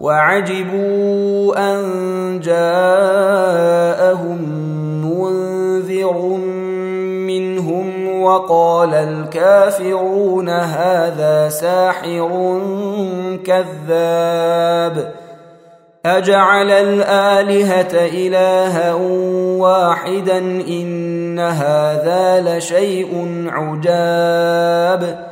وعجبوا أن جاءهم منذر منهم وقال الكافرون هذا ساحر كذاب أجعل الآلهة إلها واحدا إن هذا لشيء عجاب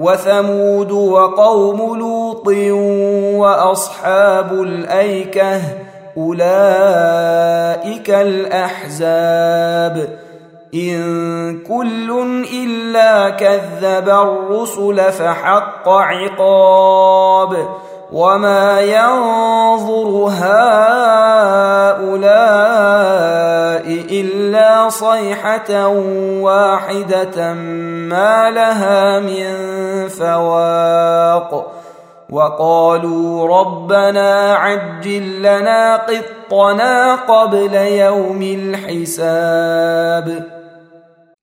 وثمود وقوم لوط وأصحاب الأيكة أولئك الأحزاب. إن كل إلا كذب الرسل فحق عقاب. وما ينظر هؤلاء الا صيحه واحدة ما لها من فواق وقالوا ربنا عجل لنا قطنا قبل يوم الحساب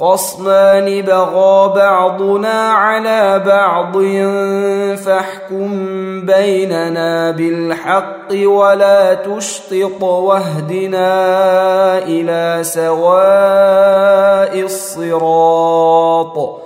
خصمان بغى بعضنا على بعض فاحكم بيننا بالحق ولا تشطط واهدنا إلى سواء الصراط.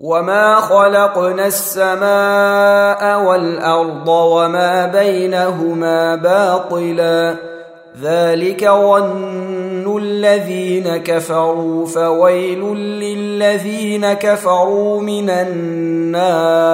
وما خلقنا السماء والارض وما بينهما باطلا ذلك ظن الذين كفروا فويل للذين كفروا من النار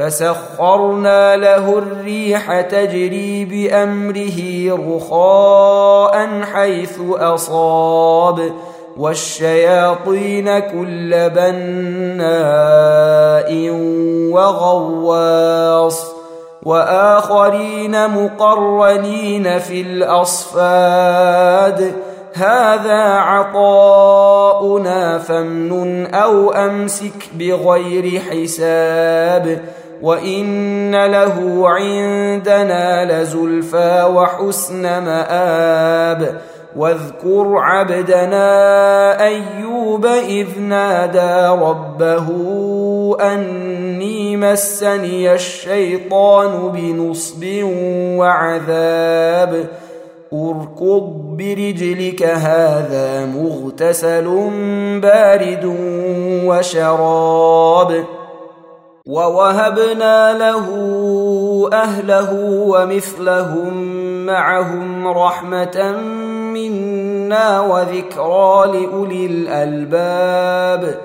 فسخرنا له الريح تجري بأمره رخاء حيث أصاب والشياطين كل بناء وغواص وآخرين مقرنين في الأصفاد. هذا عطاؤنا فامنن أو أمسك بغير حساب. وان له عندنا لزلفى وحسن مآب واذكر عبدنا ايوب اذ نادى ربه اني مسني الشيطان بنصب وعذاب اركض برجلك هذا مغتسل بارد وشراب ووهبنا له أهله ومثلهم معهم رحمة منا وذكرى لأولي الألباب.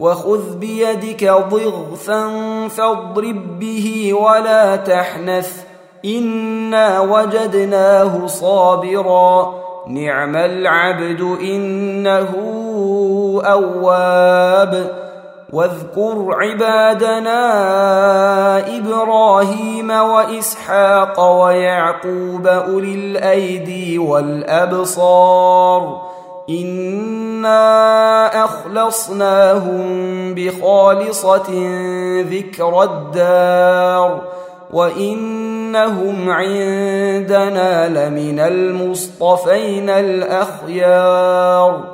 وخذ بيدك ضغثا فاضرب به ولا تحنث. إنا وجدناه صابرا. نعم العبد إنه أواب. واذكر عبادنا إبراهيم وإسحاق ويعقوب أولي الأيدي والأبصار. إنا أخلصناهم بخالصة ذكر الدار. وإنهم عندنا لمن المصطفين الأخيار.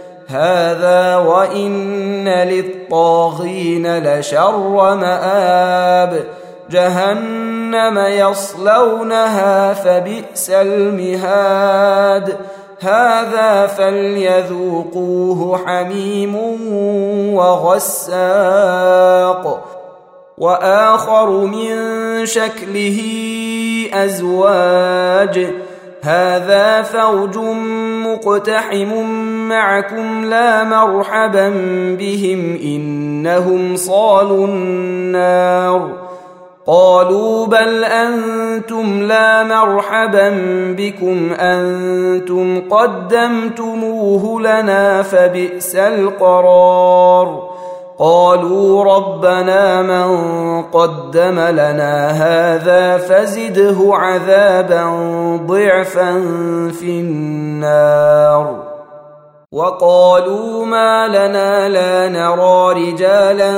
هذا وان للطاغين لشر مآب جهنم يصلونها فبئس المهاد هذا فليذوقوه حميم وغساق واخر من شكله ازواج هذا فوج مقتحم معكم لا مرحبا بهم إنهم صالوا النار. قالوا بل أنتم لا مرحبا بكم أنتم قدمتموه لنا فبئس القرار. قالوا ربنا من قدم لنا هذا فزده عذابا ضعفا في النار. وقالوا ما لنا لا نرى رجالا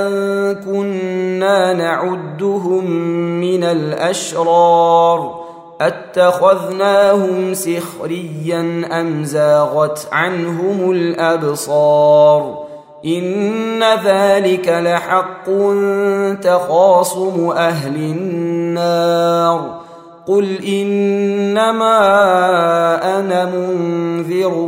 كنا نعدهم من الأشرار أتخذناهم سخريا أم زاغت عنهم الأبصار إن ذلك لحق تخاصم أهل النار قل إنما أنا منذر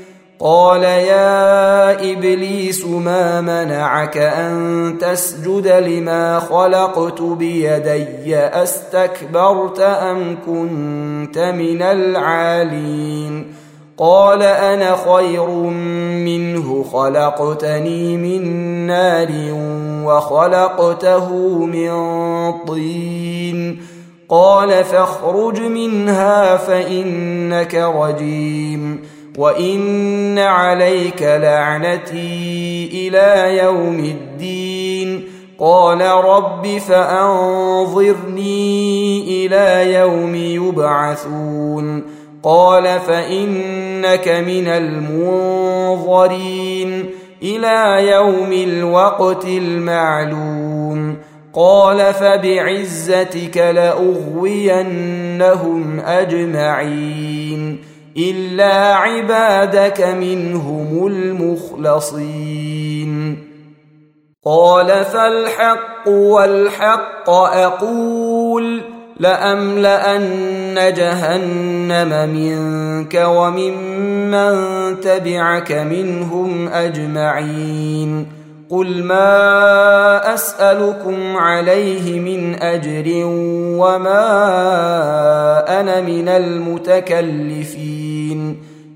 قال يا إبليس ما منعك أن تسجد لما خلقت بيدي؟ أستكبرت أم كنت من العالين؟ قال أنا خير منه خلقتني من نار وخلقته من طين. قال فاخرج منها فإنك رجيم. وان عليك لعنتي إلى يوم الدين قال رب فانظرني إلى يوم يبعثون قال فانك من المنظرين إلى يوم الوقت المعلوم قال فبعزتك لاغوينهم اجمعين الا عبادك منهم المخلصين قال فالحق والحق أقول لأملأن جهنم منك وممن تبعك منهم أجمعين قل ما أسألكم عليه من أجر وما أنا من المتكلفين